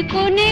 कोने